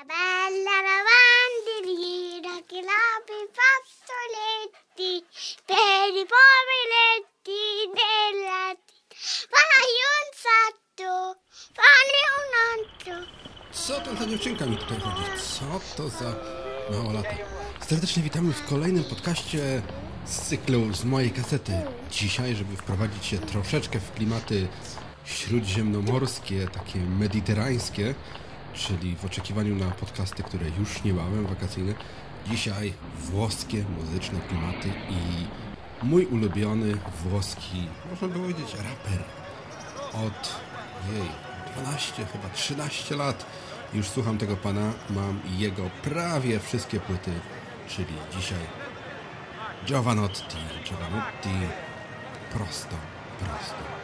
La bella lavandina che lava i fazzoletti per i poveretti della Fai un salto, fai un altro. Co to za dziewczynka mi tutaj chodzi? Co to za małolata? Serdecznie witamy w kolejnym podcaście z cyklu z mojej kasety. Dzisiaj, żeby wprowadzić się troszeczkę w klimaty śródziemnomorskie, takie mediterańskie, czyli w oczekiwaniu na podcasty, które już niebawem, wakacyjne. Dzisiaj włoskie muzyczne klimaty i mój ulubiony włoski, można by powiedzieć, raper od jej 12, chyba 13 lat już słucham tego pana, mam jego prawie wszystkie płyty, czyli dzisiaj Giovanotti, Giovanotti prosto, prosto.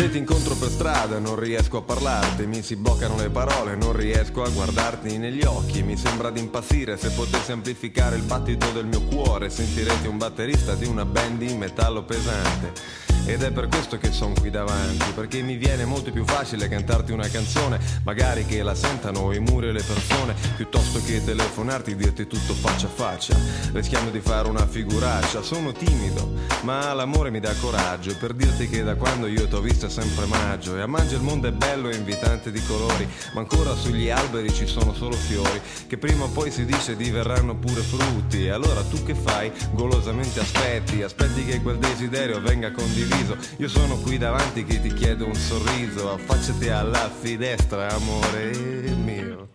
Se ti incontro per strada non riesco a parlarti, mi si bloccano le parole, non riesco a guardarti negli occhi, mi sembra di impazzire se potessi amplificare il battito del mio cuore, sentirete un batterista di una band in metallo pesante. Ed è per questo che sono qui davanti, perché mi viene molto più facile cantarti una canzone, magari che la sentano i muri e le persone, piuttosto che telefonarti e dirti tutto faccia a faccia, rischiando di fare una figuraccia. Sono timido, ma l'amore mi dà coraggio per dirti che da quando io t'ho visto è sempre maggio e a maggio il mondo è bello e invitante di colori, ma ancora sugli alberi ci sono solo fiori, che prima o poi si dice diverranno pure frutti. E allora tu che fai? Golosamente aspetti, aspetti che quel desiderio venga condiviso. Io sono qui davanti che ti chiedo un sorriso, affacciati alla finestra, amore mio.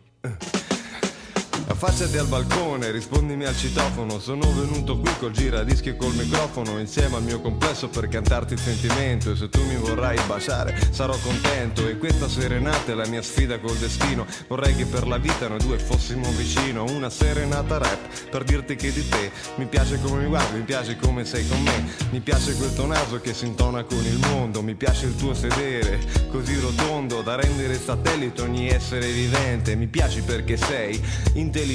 Affacciati al balcone, rispondimi al citofono. Sono venuto qui col giradischi e col microfono Insieme al mio complesso per cantarti il sentimento. E se tu mi vorrai baciare sarò contento. E questa serenata è la mia sfida col destino. Vorrei che per la vita noi due fossimo vicino Una serenata rap. Per dirti che di te Mi piace come mi guardi, mi piace come sei con me. Mi piace quel tuo naso che si intona con il mondo. Mi piace il tuo sedere così rotondo Da rendere satellite ogni essere vivente. Mi piaci perché sei intelligente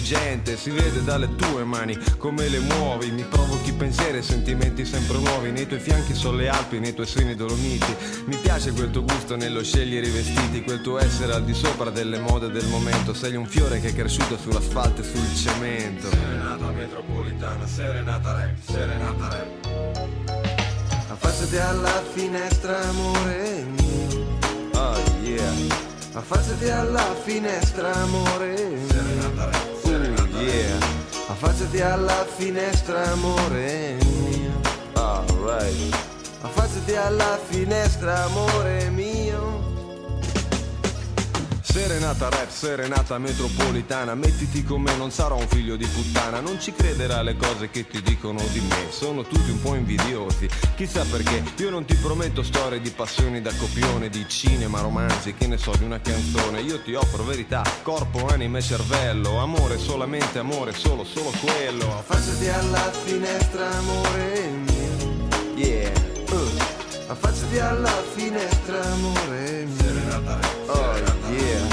Si vede dalle tue mani come le muovi. Mi provochi pensieri e sentimenti sempre nuovi. Nei tuoi fianchi sono le Alpi, nei tuoi seni dolomiti. Mi piace quel tuo gusto nello scegliere i vestiti Quel tuo essere al di sopra delle mode del momento. Sei un fiore che è cresciuto sull'asfalto e sul cemento. Serenata metropolitana, serenata rap, serenata rap Affacciati alla finestra amore mio. Oh yeah. Affacciati alla finestra amore mio yeah. Affacciati alla finestra amore mio. Alright Affacciati alla finestra amore mio Serenata rap, serenata metropolitana. Mettiti con me, non sarò un figlio di puttana. Non ci crederà alle cose che ti dicono di me. Sono tutti un po' invidiosi. Chissà perché, io non ti prometto storie di passioni da copione Di cinema, romanzi, che ne so, di una canzone. Io ti offro verità, corpo, anima e cervello. Amore, solamente amore, solo, solo quello. Affacciati alla finestra, amore mio. Yeah Affacciati alla finestra, amore mio. Serenata Oh yeah.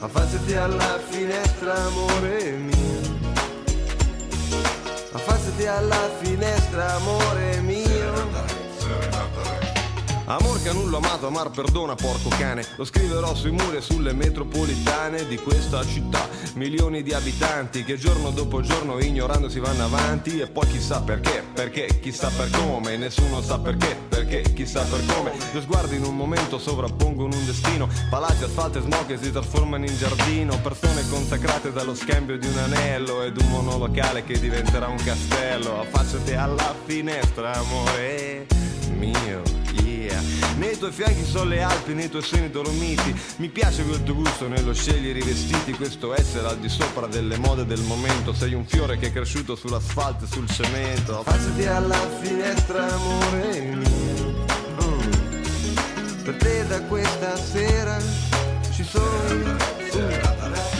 Affacciati alla finestra, amore mio. Affacciati alla finestra, amore mio. Amor canullo amato, amar perdona porco cane. Lo scriverò sui muri e sulle metropolitane di questa città. Milioni di abitanti che giorno dopo giorno ignorando si vanno avanti. E poi chissà perché, perché, chissà per come Nessuno sa perché, perché, chissà per come. Due sguardi in un momento sovrappongono un destino. Palazzi, asfalto e smog si trasformano in giardino. Persone consacrate dallo scambio di un anello Ed un monolocale che diventerà un castello. Affacciati alla finestra, amore mio, yeah Nei tuoi fianchi sono le Alpi, nei tuoi seni dolomiti. Mi piace quel tuo gusto nello scegliere i vestiti. Questo essere al di sopra delle mode del momento. Sei un fiore che è cresciuto sull'asfalto e sul cemento. Affacciati alla finestra, amore mio. Mm. Per te da questa sera ci sono io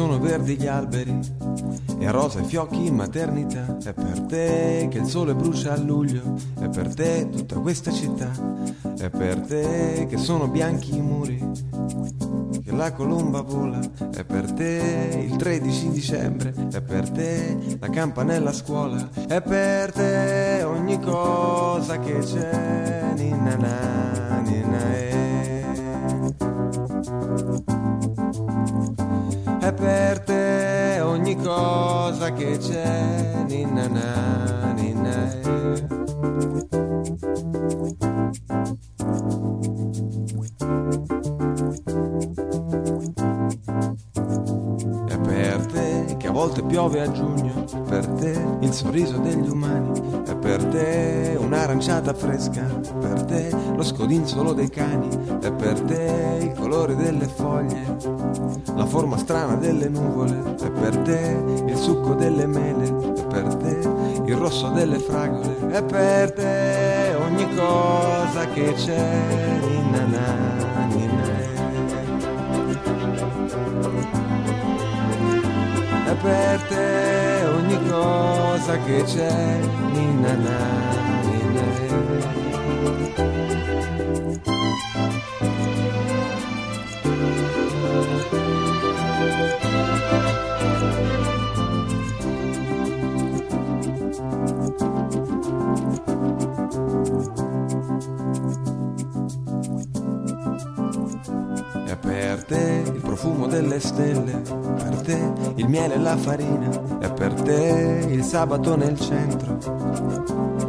sono verdi gli alberi e rosa i fiocchi in maternità. È per te che il sole brucia a luglio, è per te tutta questa città, è per te che sono bianchi i muri, che la colomba vola, è per te il 13 dicembre, è per te la campanella a scuola, è per te ogni cosa che c'è, ninna na, ninna cosa che c'è, ninna na, ninna eh. È per te che a volte piove a giugno, per te il sorriso degli umani, è per te un'aranciata fresca, per te lo scodinzolo dei cani, è per te il colore delle foglie, la forma strana delle nuvole, è per te il succo delle mele, è per te il rosso delle fragole, è per te ogni cosa che c'è, ninna na, ninna eh. È per te ogni cosa che c'è, ninna profumo delle stelle, per te il miele e la farina, è per te il sabato nel centro,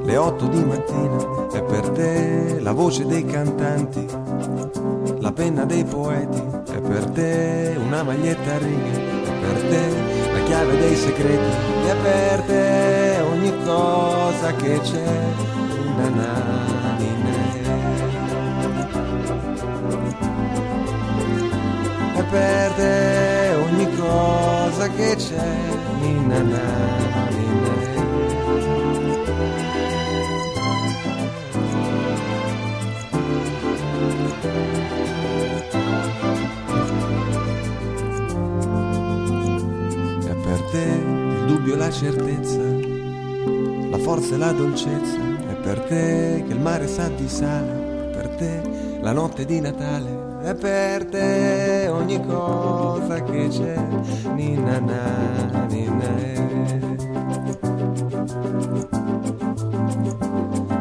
le otto di mattina, è per te la voce dei cantanti, la penna dei poeti, è per te una maglietta a righe, è per te la chiave dei segreti, è per te ogni cosa che c'è, na na, è per te ogni cosa che c'è, na, ninna È per te il dubbio e la certezza, la forza e la dolcezza, è per te che il mare sa di sale, è per te la notte di Natale, è per te ogni cosa che c'è, ninna na, ninna.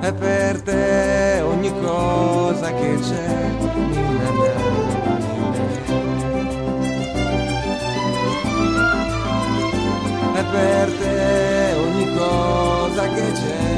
È per te ogni cosa che c'è, ninna na, ninna. È per te ogni cosa che c'è,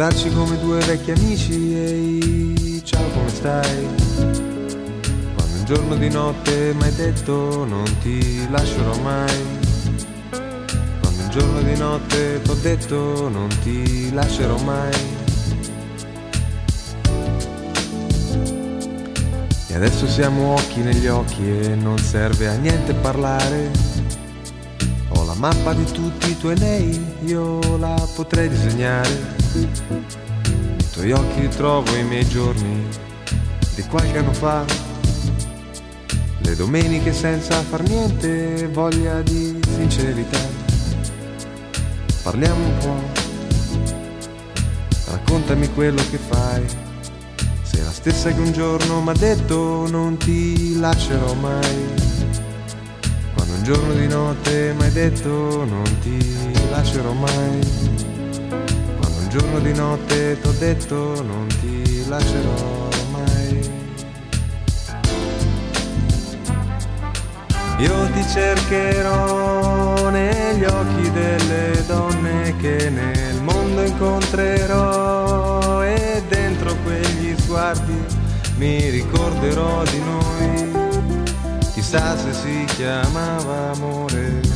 Salutarci come due vecchi amici e ciao come stai? Quando un giorno di notte mi hai detto non ti lascerò mai. Quando un giorno di notte t'ho detto non ti lascerò mai. E adesso siamo occhi negli occhi e non serve a niente parlare. Ho la mappa di tutti i tuoi nei, io la potrei disegnare. Tuoi occhi ritrovo i miei giorni di qualche anno fa. Le domeniche senza far niente, voglia di sincerità. Parliamo un po', raccontami quello che fai la stessa che un giorno m'ha detto non ti lascerò mai. Quando un giorno di notte m'hai detto non ti lascerò mai. Giorno di notte t'ho detto non ti lascerò mai. Io ti cercherò negli occhi delle donne che nel mondo incontrerò e dentro quegli sguardi mi ricorderò di noi, chissà se si chiamava amore.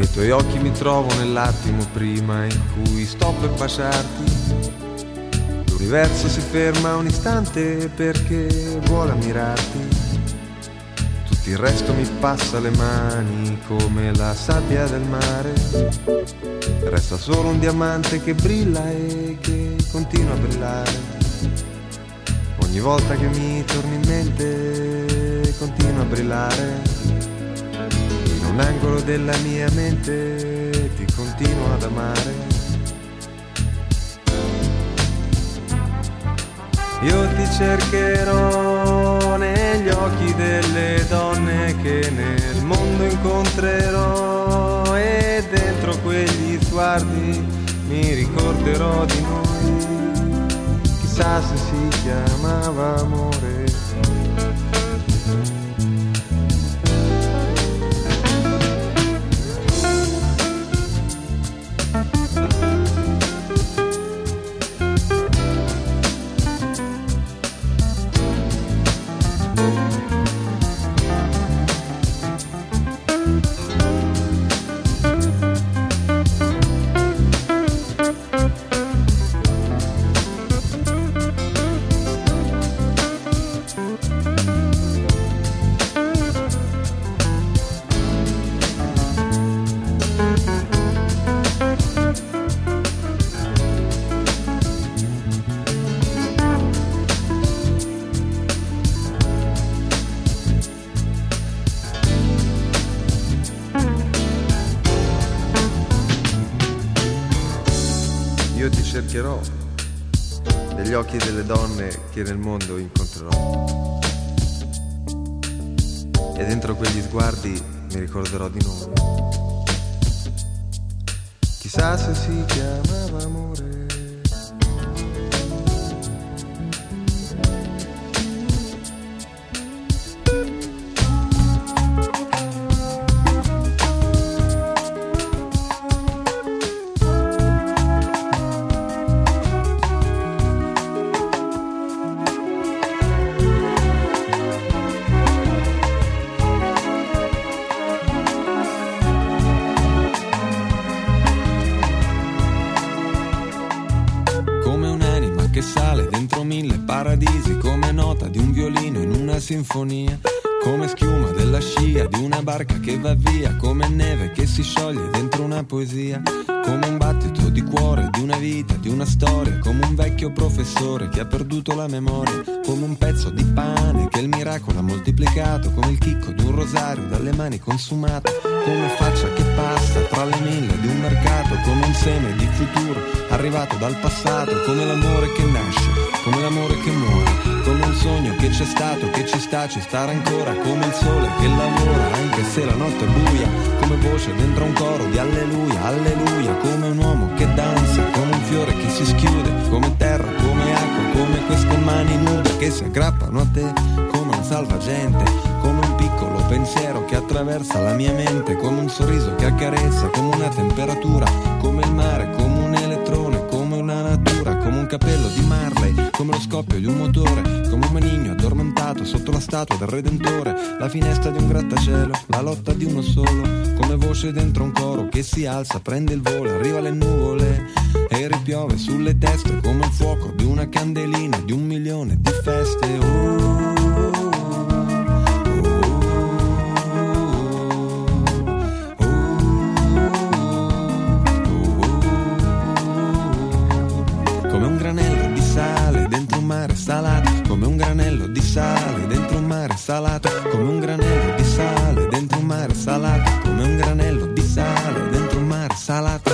Nei tuoi occhi mi trovo nell'attimo prima in cui sto per baciarti. L'universo si ferma un istante perché vuole ammirarti il resto mi passa le mani come la sabbia del mare. Resta solo un diamante che brilla e che continua a brillare. Ogni volta che mi torni in mente continua a brillare. Un angolo della mia mente ti continuo ad amare. Io ti cercherò negli occhi delle donne che nel mondo incontrerò e dentro quegli sguardi mi ricorderò di noi. Chissà se si chiamava amore. Che nel mondo incontrerò. E dentro quegli sguardi mi ricorderò di noi. Chissà se si chiamava amore. Come un vecchio professore che ha perduto la memoria, come un pezzo di pane che il miracolo ha moltiplicato, come il chicco di un rosario dalle mani consumate, come faccia che passa tra le mille di un mercato, come un seme di futuro arrivato dal passato, come l'amore che nasce come l'amore che muore, come un sogno che c'è stato, che ci sta, ci starà ancora, come il sole che lavora, anche se la notte è buia, come voce dentro un coro di alleluia, alleluia, come un uomo che danza, come un fiore che si schiude, come terra, come acqua, come queste mani nude che si aggrappano a te, come un salvagente, come un piccolo pensiero che attraversa la mia mente, come un sorriso che accarezza, come una temperatura, come il mare, come un capello di Marley, come lo scoppio di un motore, come un manigno addormentato sotto la statua del Redentore, la finestra di un grattacielo, la lotta di uno solo, come voce dentro un coro che si alza, prende il volo, arriva alle nuvole e ripiove sulle teste come il fuoco di una candelina di un milione di feste. Oh. Salato, come un granello di sale dentro un mare salato, come un granello di sale dentro un mare salato.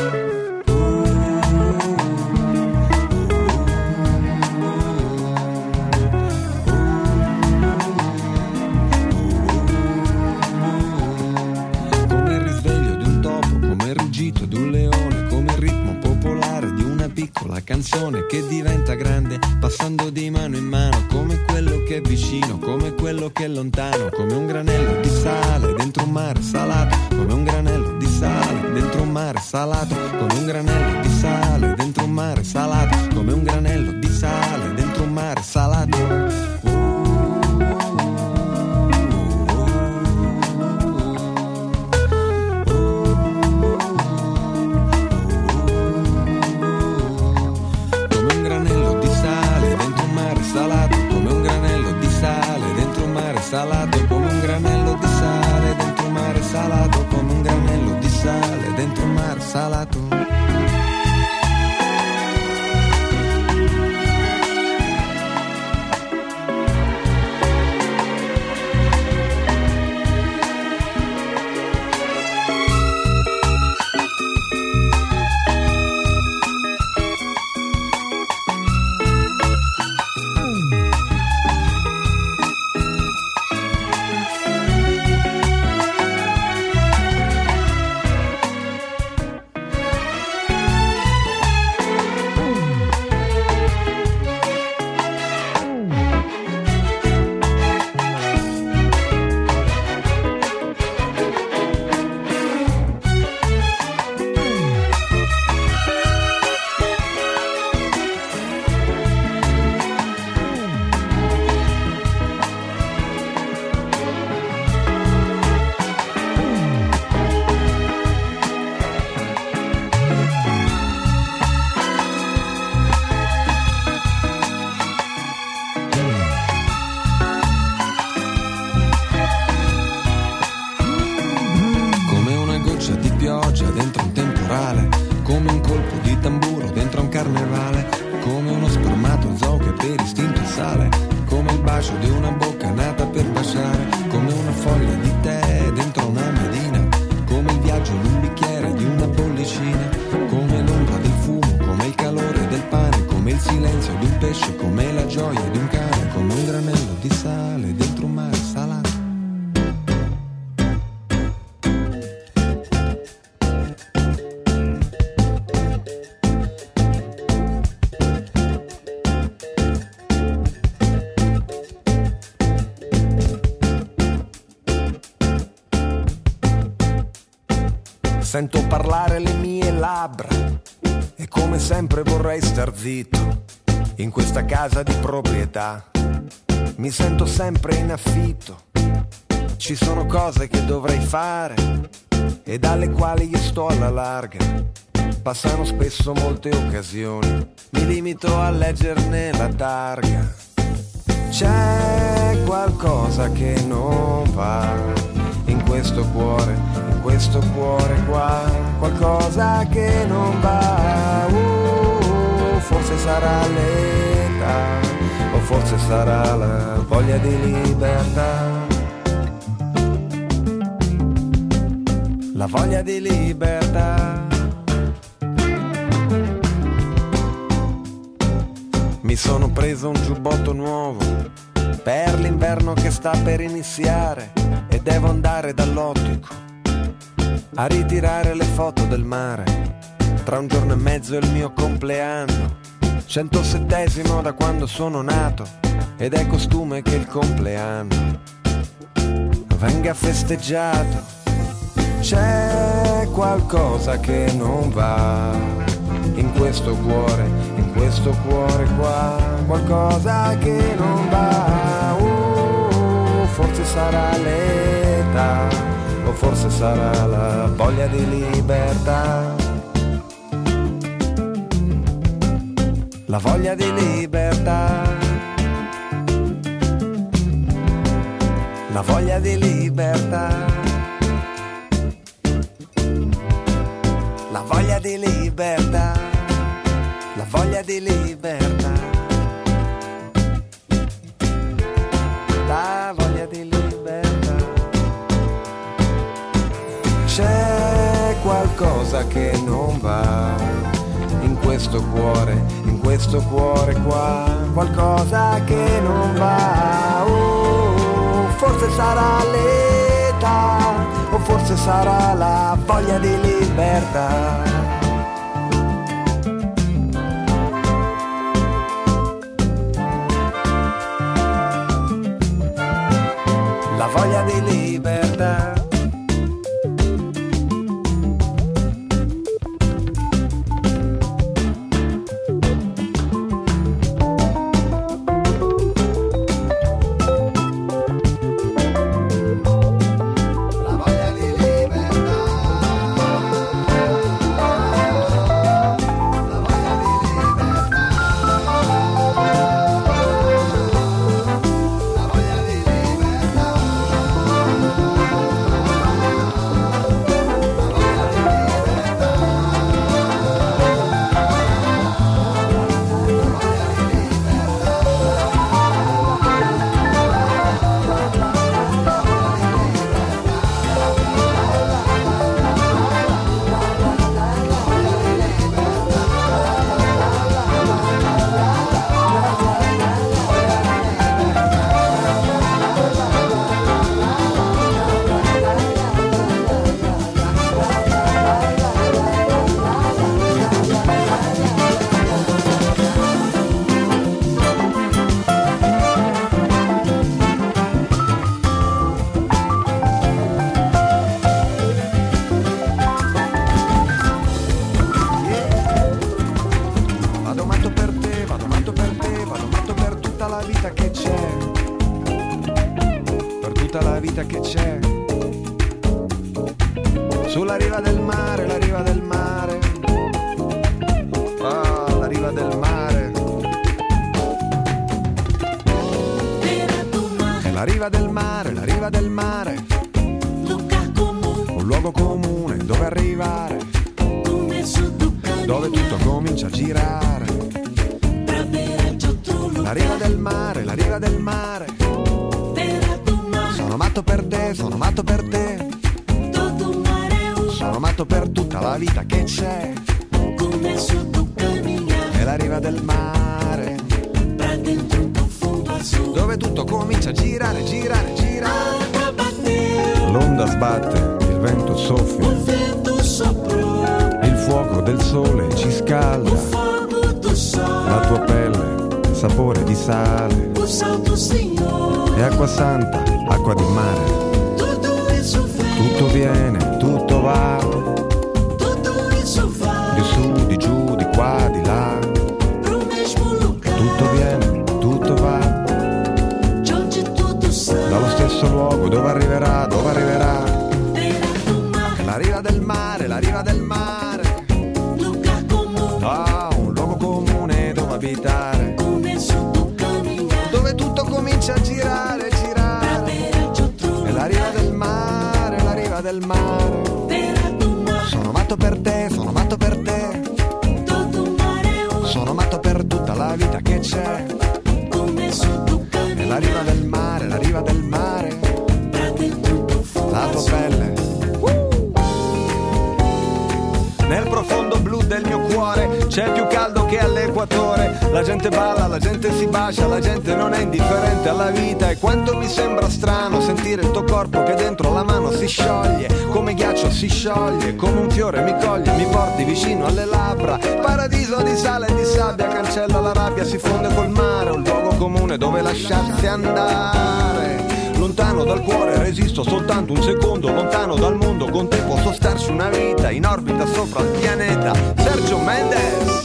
Come il risveglio di un topo, come il ruggito di un leone, come il ritmo popolare di una piccola canzone che diventa grande passando di mano in mano come che è vicino, come quello che è lontano, come un granello di sale dentro un mare salato, come un granello di sale dentro un mare salato, come un granello di sale dentro un mare salato, come un granello di sale dentro un mare salato. sale dentro mar salato Sento parlare le mie labbra e come sempre vorrei star zitto in questa casa di proprietà. Mi sento sempre in affitto. Ci sono cose che dovrei fare e dalle quali io sto alla larga. Passano spesso molte occasioni, mi limito a leggerne la targa. C'è qualcosa che non va in questo cuore questo cuore qua, qualcosa che non va, uh, forse sarà l'età, o forse sarà la voglia di libertà. La voglia di libertà. Mi sono preso un giubbotto nuovo per l'inverno che sta per iniziare e devo andare dall'ottico a ritirare le foto del mare. Tra un giorno e mezzo è il mio compleanno, 107 da quando sono nato, ed è costume che il compleanno venga festeggiato. C'è qualcosa che non va in questo cuore, in questo cuore qua qualcosa che non va. Uh, forse sarà l'età o forse sarà la voglia di libertà. La voglia di libertà. La voglia di libertà. La voglia di libertà. La voglia di libertà. La voglia di libertà. C'è qualcosa che non va in questo cuore, in questo cuore qua. Qualcosa che non va. Uh, forse sarà l'età o forse sarà la voglia di libertà. Tutto bacia, la gente non è indifferente alla vita. E quanto mi sembra strano sentire il tuo corpo che dentro la mano si scioglie, come ghiaccio si scioglie, come un fiore mi coglie, mi porti vicino alle labbra. Paradiso di sale e di sabbia, cancella la rabbia, si fonde col mare, un luogo comune dove lasciarsi andare. Lontano dal cuore resisto soltanto un secondo, lontano dal mondo con te posso starci una vita in orbita sopra il pianeta. Sergio Mendes,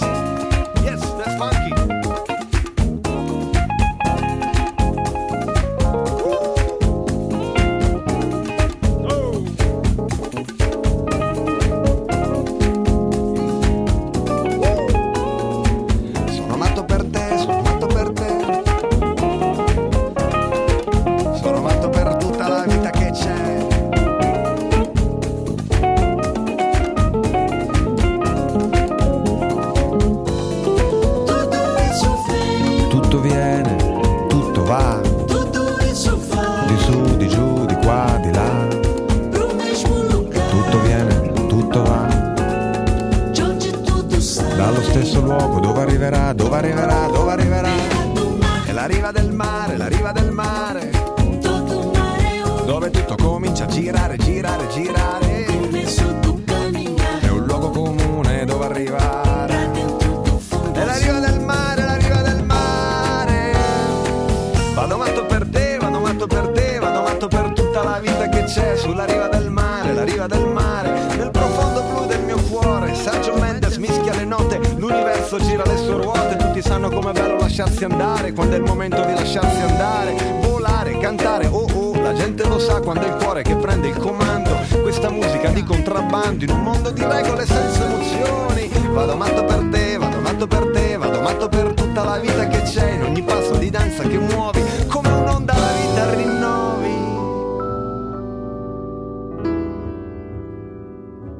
contrabbando in un mondo di regole senza emozioni, vado matto per te, vado matto per te, vado matto per tutta la vita che c'è, in ogni passo di danza che muovi, come un'onda la vita rinnovi.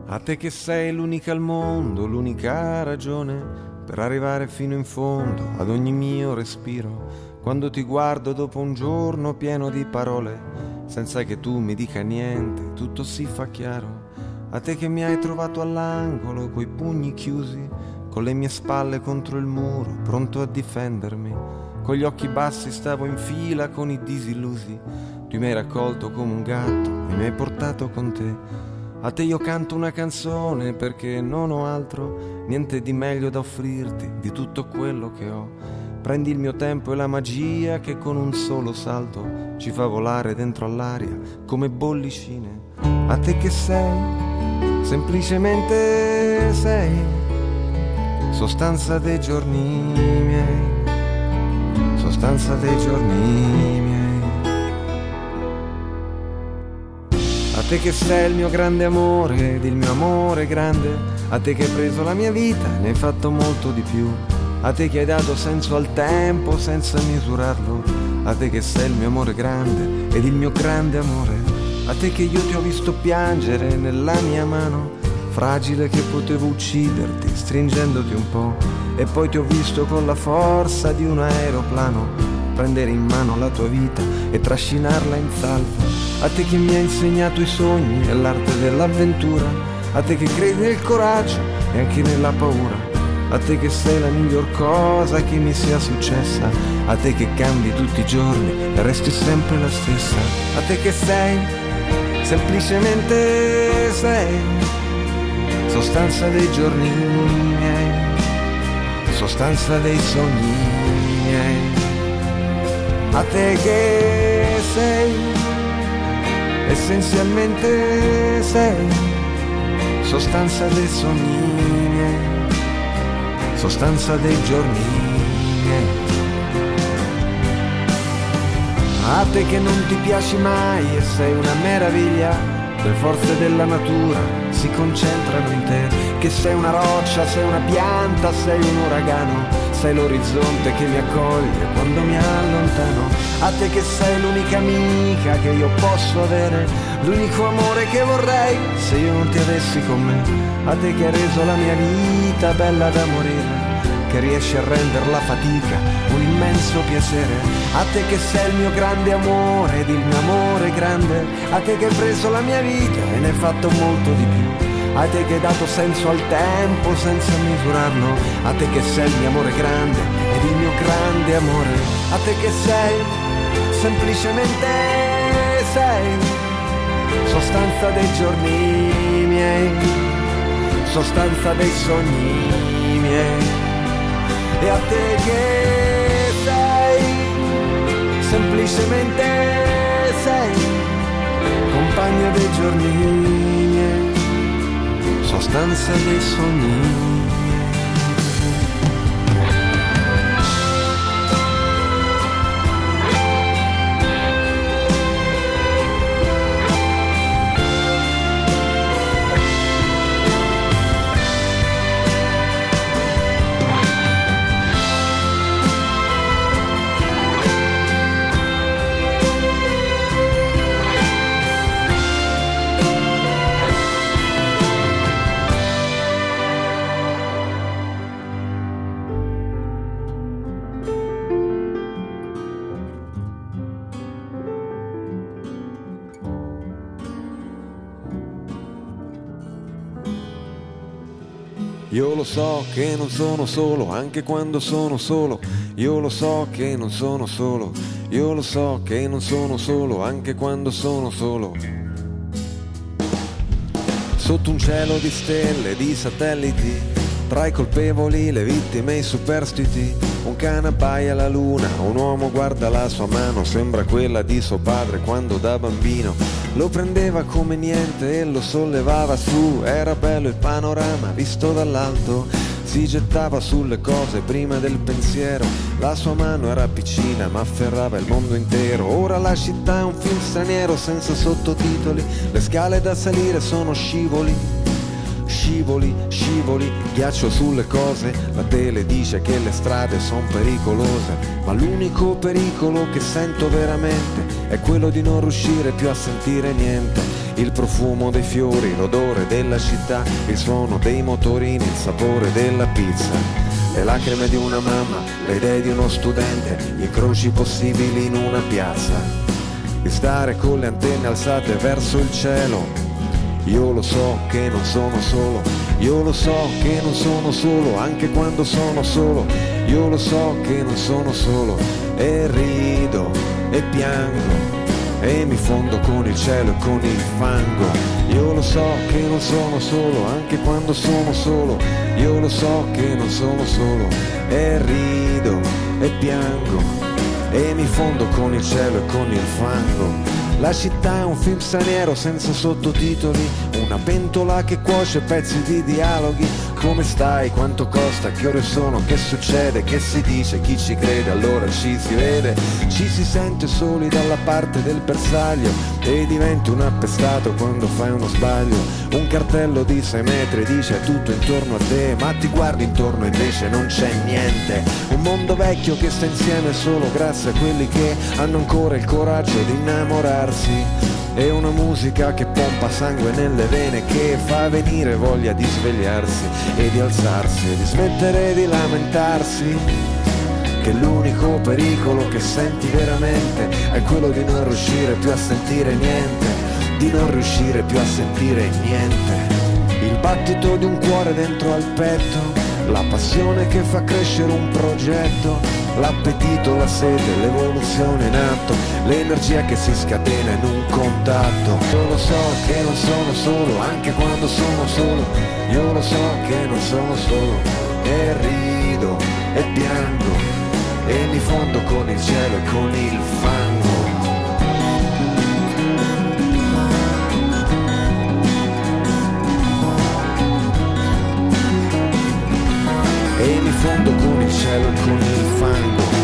A te che sei l'unica al mondo, l'unica ragione per arrivare fino in fondo ad ogni mio respiro. Quando ti guardo dopo un giorno pieno di parole, senza che tu mi dica niente, tutto si fa chiaro. A te che mi hai trovato all'angolo, coi pugni chiusi, con le mie spalle contro il muro, pronto a difendermi. Con gli occhi bassi stavo in fila con i disillusi. Tu mi hai raccolto come un gatto e mi hai portato con te. A te io canto una canzone perché non ho altro, niente di meglio da offrirti di tutto quello che ho. Prendi il mio tempo e la magia che con un solo salto ci fa volare dentro all'aria come bollicine. A te che sei, semplicemente sei, sostanza dei giorni miei, sostanza dei giorni miei. A te che sei il mio grande amore ed il mio amore grande, a te che hai preso la mia vita e ne hai fatto molto di più, a te che hai dato senso al tempo senza misurarlo, a te che sei il mio amore grande ed il mio grande amore, a te che io ti ho visto piangere nella mia mano, fragile che potevo ucciderti stringendoti un po', e poi ti ho visto con la forza di un aeroplano prendere in mano la tua vita e trascinarla in salvo. A te che mi hai insegnato i sogni e l'arte dell'avventura, a te che credi nel coraggio e anche nella paura. A te che sei la miglior cosa che mi sia successa, a te che cambi tutti i giorni e resti sempre la stessa, a te che sei, semplicemente sei, sostanza dei giorni miei, sostanza dei sogni miei a te che sei, essenzialmente sei, sostanza dei sogni miei, sostanza dei giorni miei. A te che non ti piaci mai e sei una meraviglia, le forze della natura si concentrano in te, che sei una roccia, sei una pianta, sei un uragano. Sei l'orizzonte che mi accoglie quando mi allontano. A te che sei l'unica amica che io posso avere, l'unico amore che vorrei se io non ti avessi con me. A te che hai reso la mia vita bella da morire che riesci a rendere la fatica un immenso piacere. A te che sei il mio grande amore ed il mio amore grande, a te che hai preso la mia vita e ne hai fatto molto di più. A te che hai dato senso al tempo senza misurarlo, a te che sei il mio amore grande ed il mio grande amore, a te che sei, semplicemente sei, sostanza dei giorni miei, sostanza dei sogni miei, e a te che sei, semplicemente sei, compagna dei giorni sostanza dei sogni so che non sono solo, anche quando sono solo. Io lo so che non sono solo. Io lo so che non sono solo, anche quando sono solo. Sotto un cielo di stelle, di satelliti tra i colpevoli, le vittime e i superstiti, un cane abbaia alla luna, un uomo guarda la sua mano, sembra quella di suo padre quando da bambino lo prendeva come niente e lo sollevava su, era bello il panorama visto dall'alto, si gettava sulle cose prima del pensiero, la sua mano era piccina ma afferrava il mondo intero, ora la città è un film straniero senza sottotitoli, le scale da salire sono scivoli scivoli, scivoli, ghiaccio sulle cose, la tele dice che le strade sono pericolose, ma l'unico pericolo che sento veramente è quello di non riuscire più a sentire niente, il profumo dei fiori, l'odore della città, il suono dei motorini, il sapore della pizza. Le lacrime di una mamma, le idee di uno studente, gli incroci possibili in una piazza. Di stare con le antenne alzate verso il cielo, io lo so che non sono solo, io lo so che non sono solo, anche quando sono solo. Io lo so che non sono solo e rido e piango e mi fondo con il cielo e con il fango. Io lo so che non sono solo, anche quando sono solo. Io lo so che non sono solo e rido e piango e mi fondo con il cielo e con il fango. La città è un film straniero senza sottotitoli, una pentola che cuoce pezzi di dialoghi. Come stai? Quanto costa? Che ore sono? Che succede? Che si dice? Chi ci crede? Allora ci si vede. Ci si sente soli dalla parte del bersaglio e diventi un appestato quando fai uno sbaglio. Un cartello di 6 metri dice tutto intorno a te, ma ti guardi intorno e invece non c'è niente. Un mondo vecchio che sta insieme solo grazie a quelli che hanno ancora il coraggio di innamorarsi è una musica che pompa sangue nelle vene che fa venire voglia di svegliarsi e di alzarsi e di smettere di lamentarsi che l'unico pericolo che senti veramente è quello di non riuscire più a sentire niente di non riuscire più a sentire niente il battito di un cuore dentro al petto la passione che fa crescere un progetto l'appetito, la sete, l'evoluzione in atto, l'energia che si scatena in un contatto. Io lo so che non sono solo, anche quando sono solo, io lo so che non sono solo, e rido e piango, e mi fondo con il cielo e con il fango. e mi fondo con il cielo e con il fango.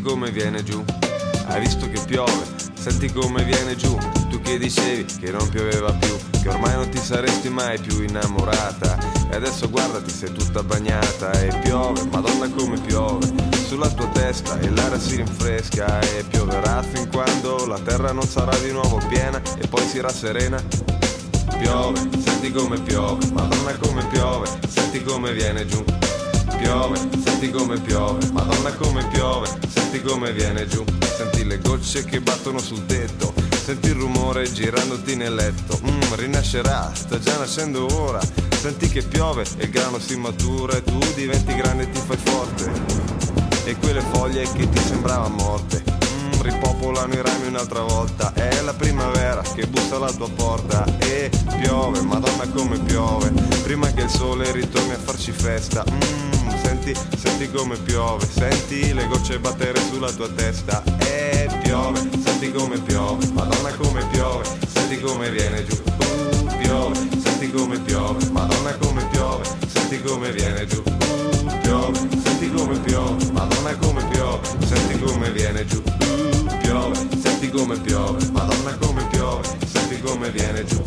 Come viene giù. Hai visto che piove, senti come viene giù. Tu che dicevi che non pioveva più, che ormai non ti saresti mai più innamorata. E adesso guardati, sei tutta bagnata e piove, madonna come piove. Sulla tua testa e l'aria si rinfresca e pioverà fin quando la terra non sarà di nuovo piena e poi si rasserena piove, senti come piove, madonna come piove, senti come viene giù. Piove, senti come piove, madonna come piove, come viene giù. Senti le gocce che battono sul tetto, senti il rumore girandoti nel letto. Mmm, rinascerà, sta già nascendo ora. Senti che piove e il grano si matura e tu diventi grande e ti fai forte. E quelle foglie che ti sembravano morte ripopolano i rami un'altra volta. È la primavera che bussa alla tua porta e piove, madonna come piove. Prima che il sole ritorni a farci festa. Mm, senti, senti come piove, senti le gocce battere sulla tua testa. E piove, senti come piove, madonna come piove, senti come viene giù, uh, piove, senti come piove, madonna come piove, senti come viene giù, uh, piove, senti come piove, madonna come piove, senti come viene giù, uh, piove, senti come piove, madonna come piove, senti come viene giù.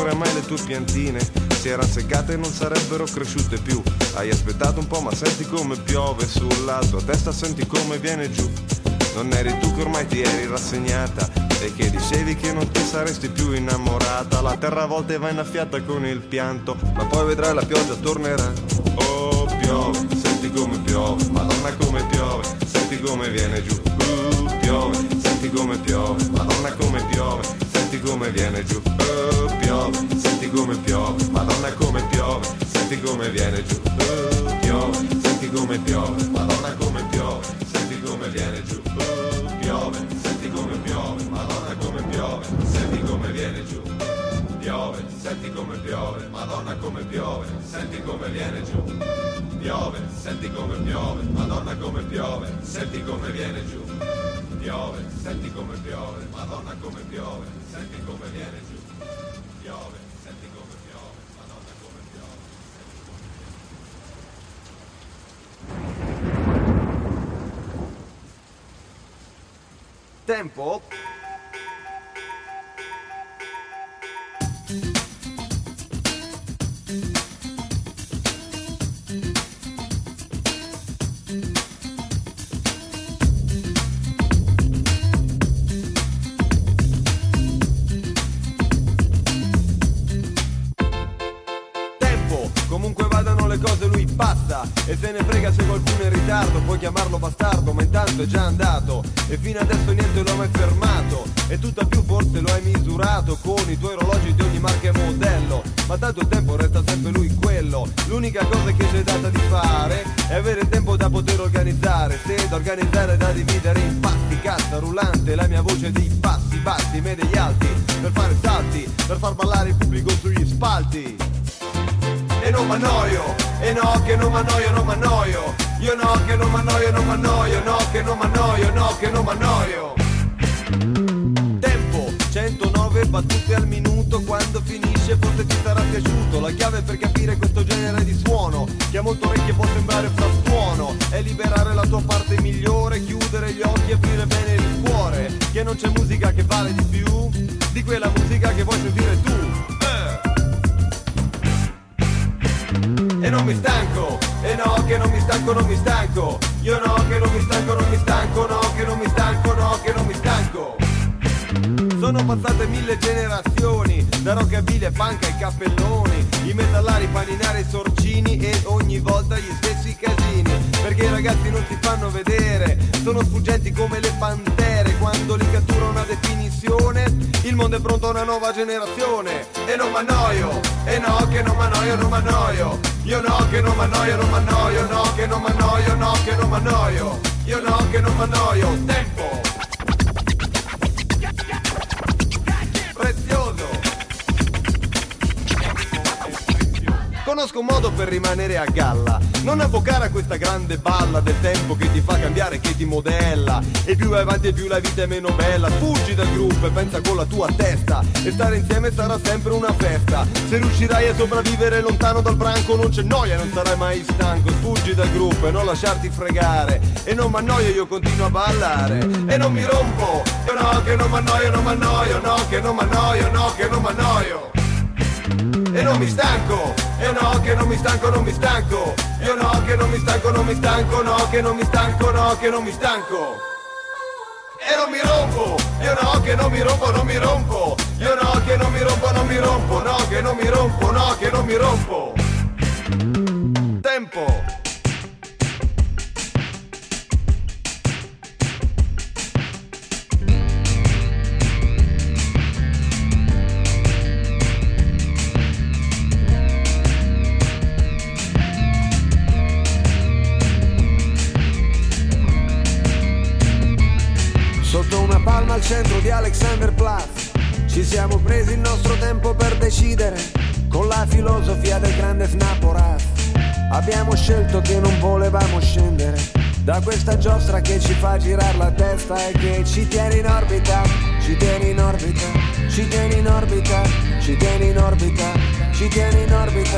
Oramai le tue piantine si erano seccate e non sarebbero cresciute più. Hai aspettato un po' ma senti come piove sulla tua testa, senti come viene giù. Non eri tu che ormai ti eri rassegnata e che dicevi che non ti saresti più innamorata. La terra a volte va innaffiata con il pianto, ma poi vedrai la pioggia tornerà. Oh, piove, senti come piove, madonna come piove, senti come viene giù. Uh, piove, senti come piove, madonna come piove, senti come viene giù. Oh, piove, senti come piove, madonna come piove, senti come viene giù. Oh, piove, senti come piove, madonna come piove, senti come viene giù. Oh, piove, senti come piove, madonna come piove, senti come viene giù. Piove, senti come piove, madonna come piove, senti come viene giù. Piove, senti come piove, madonna come piove, senti come viene giù. Piove, senti come piove, madonna come piove, senti come viene giù. Piove, senti come piove, madonna come piove. Tempo? tempo è già andato E fino adesso niente lo ha mai fermato E tutta più forse lo hai misurato Con i tuoi orologi di ogni marca e modello Ma tanto tempo resta sempre lui quello L'unica cosa che c'è data di fare È avere tempo da poter organizzare Se da organizzare da dividere in pasti Cassa rullante la mia voce di passi bassi Me degli alti Per fare salti Per far ballare il pubblico sugli spalti. E non m'annoio, e no che non m'annoio, non m'annoio, io no che non m'annoio, non m'annoio, no che non m'annoio, no che non m'annoio. Tempo, 109 battute al minuto, quando finisce forse ti sarà piaciuto, la chiave per capire questo genere di suono, che a molto orecchie può sembrare frastuono, è liberare la tua parte migliore, chiudere gli occhi e aprire bene il cuore, che non c'è musica che vale di più, di quella musica che vuoi sentire tu. Eh. E non mi stanco, e no che non mi stanco, non mi stanco. Io no che non mi stanco, non mi stanco, no che non mi stanco, no che non mi stanco. Sono passate mille generazioni, da rockabilly a punk ai cappelloni, i metallari, paninari, sorcini e ogni volta gli stessi casini, perché i ragazzi non si fanno vedere, sono sfuggenti come le pantere, quando li cattura una definizione, il mondo è pronto a una nuova generazione, e non m'annoio, e no che non m'annoio, non m'annoio, io no che non m'annoio, non m'annoio, no che non m'annoio, no che non m'annoio, io no che non m'annoio, tempo! Conosco un modo per rimanere a galla, non avvocare a questa grande balla del tempo che ti fa cambiare, che ti modella. E più vai avanti e più la vita è meno bella. Fuggi dal gruppo e pensa con la tua testa. E stare insieme sarà sempre una festa. Se riuscirai a sopravvivere lontano dal branco non c'è noia, non sarai mai stanco. Fuggi dal gruppo e non lasciarti fregare. E non m'annoio, io continuo a ballare. E non mi rompo, io no che non m'annoio, non m'annoio, no che non m'annoio, no che non m'annoio. E non mi stanco, e no che non mi stanco, non mi stanco Io no che non mi stanco, non mi stanco, no che non mi stanco, no che non mi stanco E non mi rompo, io no che non mi rompo, non mi rompo Io no che non mi rompo, non mi rompo, no che non mi rompo, no che non mi rompo Tempo centro di Alexanderplatz ci siamo presi il nostro tempo per decidere con la filosofia del grande Snaporaz. Abbiamo scelto che non volevamo scendere da questa giostra che ci fa girare la testa e che ci tiene in orbita, ci tiene in orbita, ci tiene in orbita, ci tiene in orbita, ci tieni in orbita,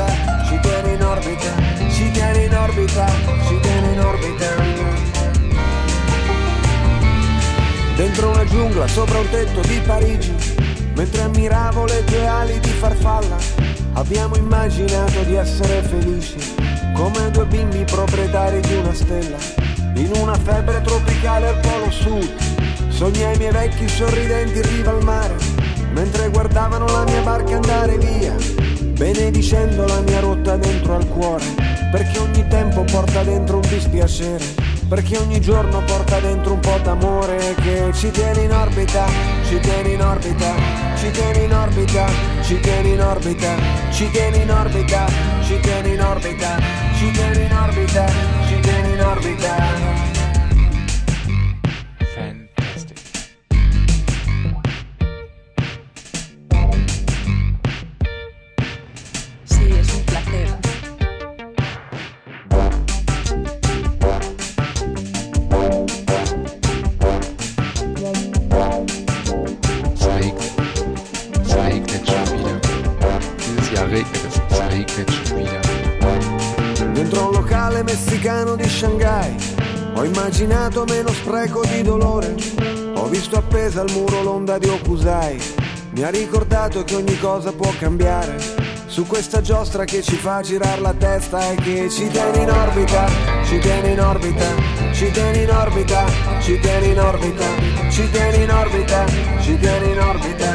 ci tieni in orbita, ci tieni in orbita, ci tieni in orbita. Dentro una giungla, sopra un tetto di Parigi, mentre ammiravo le tue ali di farfalla, abbiamo immaginato di essere felici, come due bimbi proprietari di una stella, in una febbre tropicale al polo sud. Sognai i miei vecchi sorridenti in riva al mare, mentre guardavano la mia barca andare via, benedicendo la mia rotta dentro al cuore, perché ogni tempo porta dentro un dispiacere perché ogni giorno porta dentro un po' d'amore che ci tieni in orbita, ci tieni in orbita, ci tieni in orbita, ci tieni in orbita, ci tieni in orbita, ci tieni in orbita, ci tieni in orbita, ci tieni in orbita. Spreco di dolore. Ho visto appesa al muro l'onda di Okusai. Mi ha ricordato che ogni cosa può cambiare. Su questa giostra che ci fa girare la testa e che ci tiene in orbita, ci tiene in orbita, ci tiene in orbita, ci tiene in orbita, ci tiene in orbita, ci tiene in orbita,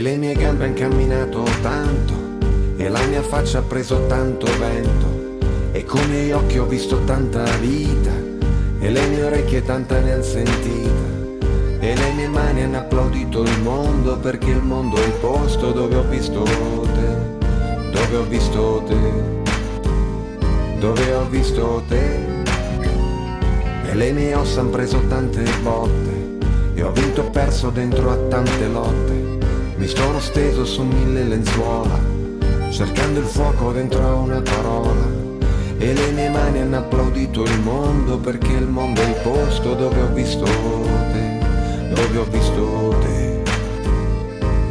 E le mie gambe han camminato tanto e la mia faccia ha preso tanto vento. E con i miei occhi ho visto tanta vita e le mie orecchie tanta ne han sentita. E le mie mani hanno applaudito il mondo perché il mondo è il posto dove ho visto te, dove ho visto te, dove ho visto te. E le mie ossa han preso tante botte e ho vinto perso dentro a tante lotte mi sono steso su mille lenzuola, cercando il fuoco dentro una parola. E le mie mani hanno applaudito il mondo perché il mondo è il posto dove ho visto te, dove ho visto te,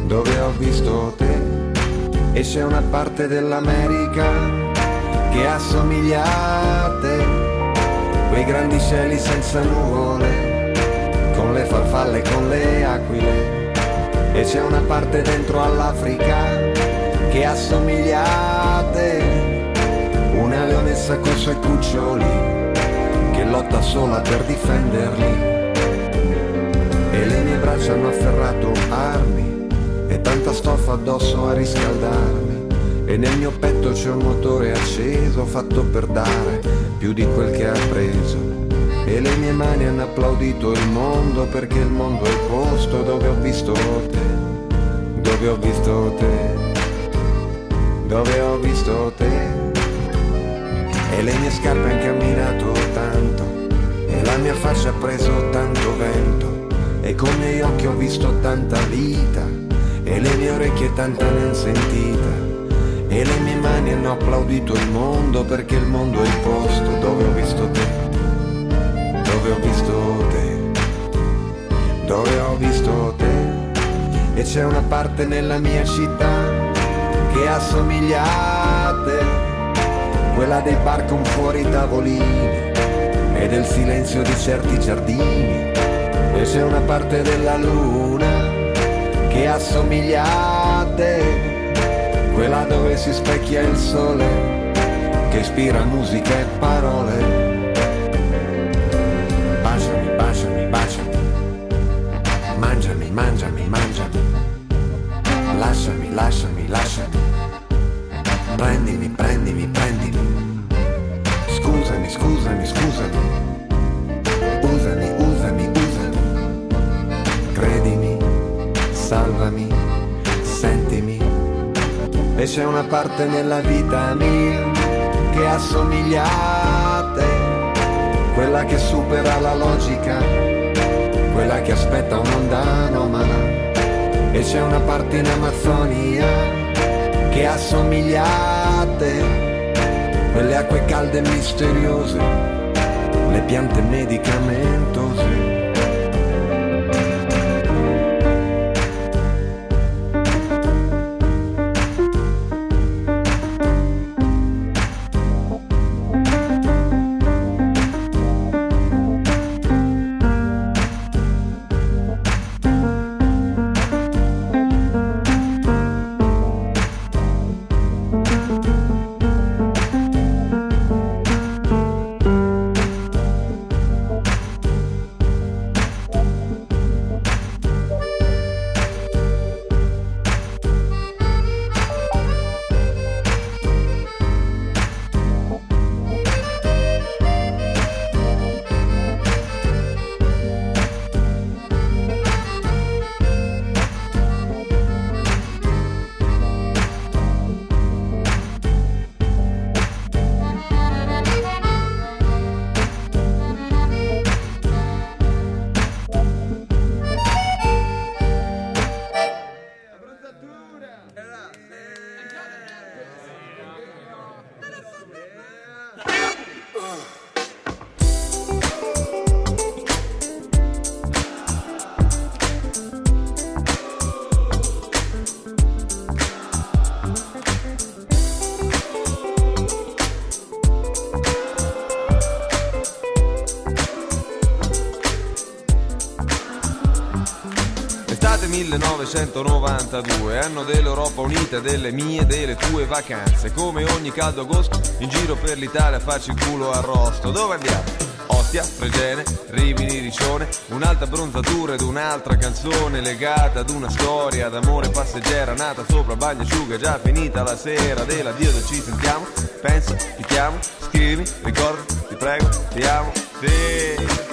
dove ho visto te. E c'è una parte dell'America che assomiglia a te, quei grandi cieli senza nuvole, con le farfalle, con le aquile e c'è una parte dentro all'Africa che assomigliate. Una leonessa con suoi cuccioli che lotta sola per difenderli. E le mie braccia hanno afferrato armi e tanta stoffa addosso a riscaldarmi. E nel mio petto c'è un motore acceso fatto per dare più di quel che ha preso. E le mie mani hanno applaudito il mondo perché il mondo è il posto dove ho visto te, dove ho visto te, dove ho visto te. E le mie scarpe hanno camminato tanto, e la mia faccia ha preso tanto vento, e con i miei occhi ho visto tanta vita, e le mie orecchie tanta ne hanno sentita. E le mie mani hanno applaudito il mondo perché il mondo è il posto dove ho visto te dove ho visto te, dove ho visto te. E c'è una parte nella mia città che assomiglia a te, quella dei bar con fuori tavolini e del silenzio di certi giardini. E c'è una parte della luna che assomiglia a te, quella dove si specchia il sole, che ispira musica e parole c'è una parte nella vita mia che assomiglia a te, quella che supera la logica quella che aspetta un'onda anomala. E c'è una parte in Amazzonia che assomiglia a te, quelle acque calde e misteriose, le piante medicamentose 1992, anno dell'Europa Unita, delle mie, delle tue vacanze. Come ogni caldo agosto, in giro per l'Italia faccio il culo arrosto. Dove andiamo? Ostia, Fregene, Rimini, Riccione, un'altra bronzatura ed un'altra canzone legata ad una storia d'amore passeggera nata sopra bagnasciuga, già finita la sera dell'addio del ci sentiamo. Pensa, ti chiamo, scrivi, ricorda, ti prego, ti amo, sì.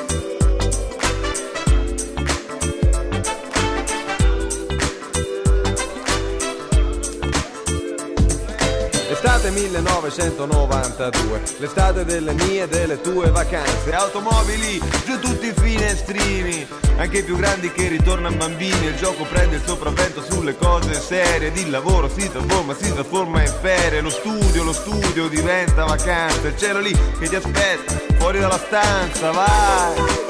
Estate 1992, l'estate delle mie e delle tue vacanze, automobili, giù tutti i finestrini, anche i più grandi che ritornano bambini, il gioco prende il sopravvento sulle cose serie, ed il lavoro si trasforma, si trasforma in ferie, lo studio, lo studio diventa vacanza, il cielo lì che ti aspetta, fuori dalla stanza, vai!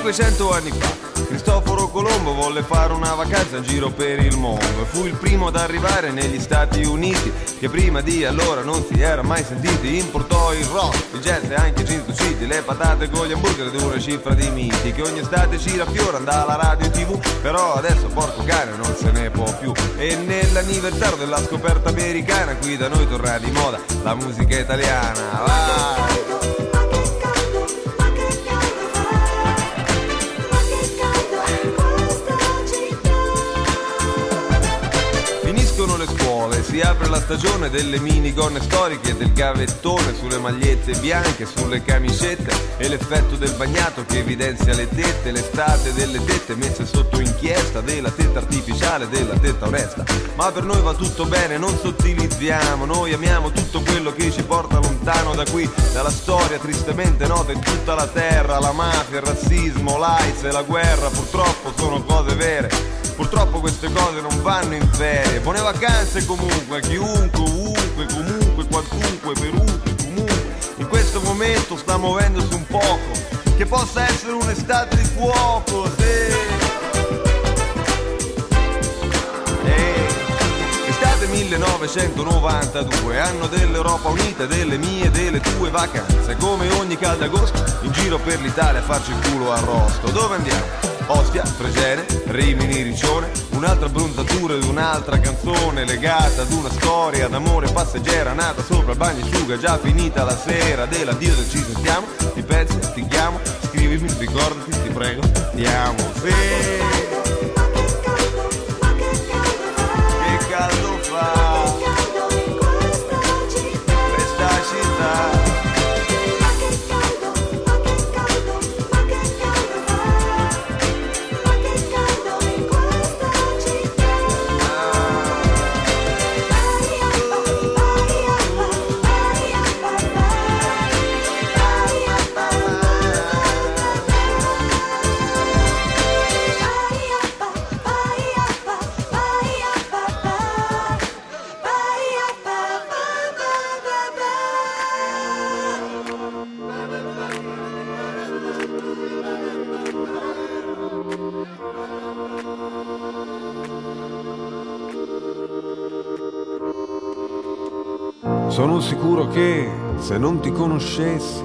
500 anni fa Cristoforo Colombo volle fare una vacanza in giro per il mondo e fu il primo ad arrivare negli Stati Uniti che prima di allora non si era mai sentiti. Importò il rock, il jazz e anche jeans City, le patate con gli hamburger ed una cifra di miti che ogni estate ci raffiora alla radio e tv, però adesso porco cane non se ne può più. E nell'anniversario della scoperta americana qui da noi torna di moda la musica italiana. Vai! Si apre la stagione delle minigonne storiche, del gavettone sulle magliette bianche, sulle camicette e l'effetto del bagnato che evidenzia le tette, l'estate delle tette messe sotto inchiesta, della tetta artificiale, della tetta onesta. Ma per noi va tutto bene, non sottilizziamo, noi amiamo tutto quello che ci porta lontano da qui, dalla storia tristemente nota in tutta la terra, la mafia, il razzismo, l'AIDS e la guerra, purtroppo sono cose vere Purtroppo queste cose non vanno in ferie. Buone vacanze comunque a chiunque, ovunque, comunque, quantunque, perunque, comunque. In questo momento sta muovendosi un poco. Che possa essere un'estate di fuoco, sì. Estate 1992, anno dell'Europa Unita, delle mie, delle tue vacanze. Come ogni caldo agosto, in giro per l'Italia a farci il culo arrosto. Dove andiamo? Ostia, Fregene, Rimini, Riccione, un'altra bronzatura di un'altra canzone legata ad una storia d'amore passeggera nata sopra il bagnosciuga, già finita la sera dell'addio del ci sentiamo, ti pezzi, ti chiamo, scrivimi, ricordati, ti prego, ti amo, sì. Che se non ti conoscessi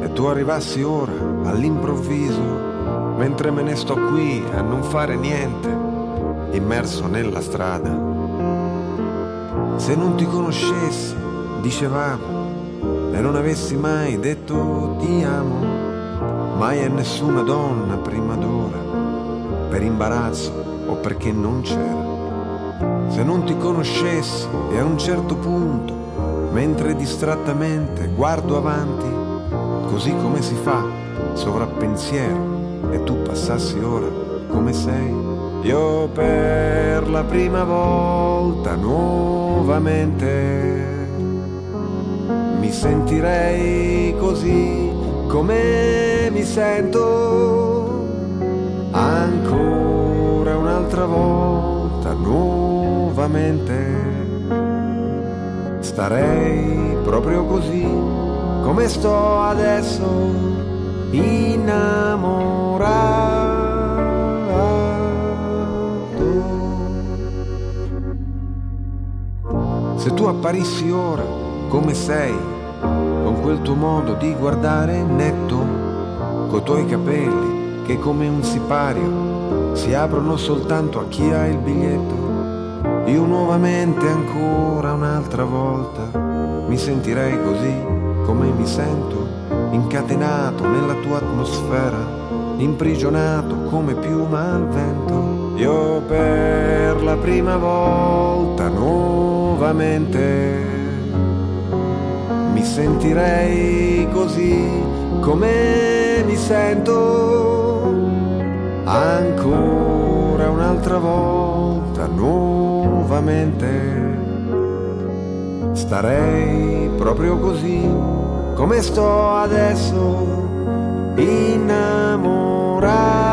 e tu arrivassi ora all'improvviso, mentre me ne sto qui a non fare niente, immerso nella strada, se non ti conoscessi, dicevamo, e non avessi mai detto ti amo, mai a nessuna donna prima d'ora, per imbarazzo o perché non c'era. Se non ti conoscessi e a un certo punto mentre distrattamente guardo avanti, così come si fa, sovrappensiero, e tu passassi ora come sei. Io per la prima volta nuovamente mi sentirei così come mi sento ancora un'altra volta nuovamente starei proprio così come sto adesso innamorato. Se tu apparissi ora come sei, con quel tuo modo di guardare netto, coi tuoi capelli che come un sipario si aprono soltanto a chi ha il biglietto, io nuovamente ancora un'altra volta mi sentirei così come mi sento, incatenato nella tua atmosfera, imprigionato come piuma al vento. Io per la prima volta nuovamente mi sentirei così come mi sento ancora un'altra volta nuovamente nuovamente. Starei proprio così come sto adesso, innamorato.